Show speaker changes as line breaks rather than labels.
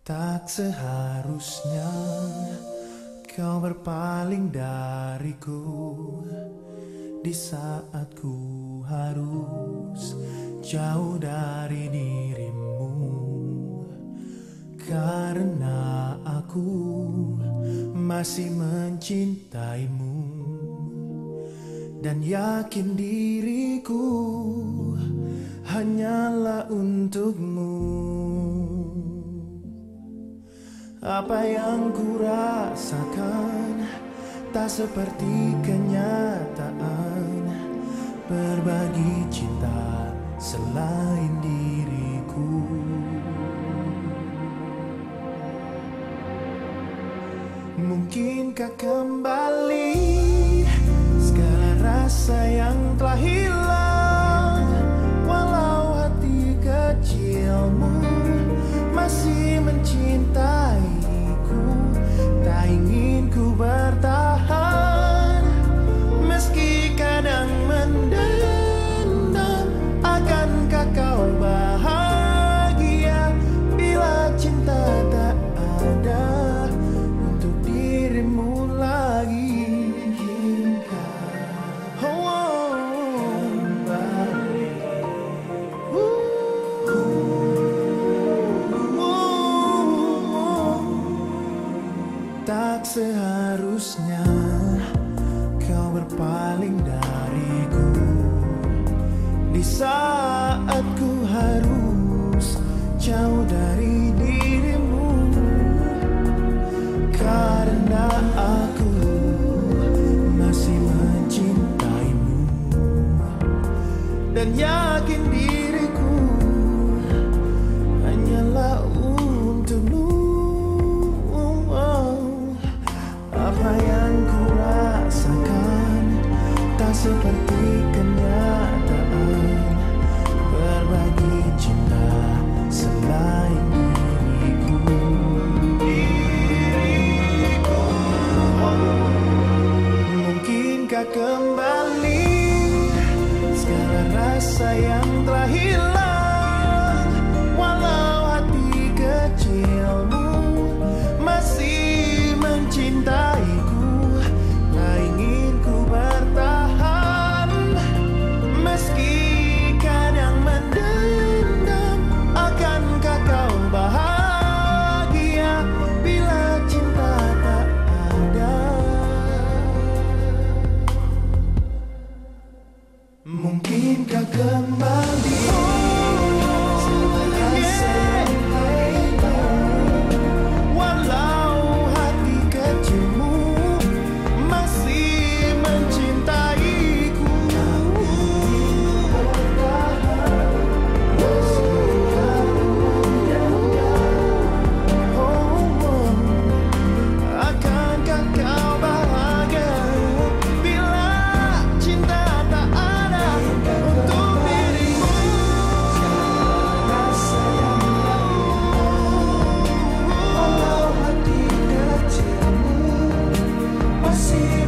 Tak seharusnya kau berpaling dariku di saat ku harus jauh dari dirimu karena aku masih mencintaimu dan yakin diriku hanyalah untukmu. Apa yang ku rasakan tak seperti kenyataan berbagi cinta selain diriku. Mungkinkah kembali segala rasa yang telah hilang Tak seharusnya kau berpaling dariku. Di saat ku harus jauh dari dirimu Karena aku masih mencintaimu. Dan yakin diriku hanyalah kembali sekarang rasa yang telah hilang. Mungkinkah kembali assim.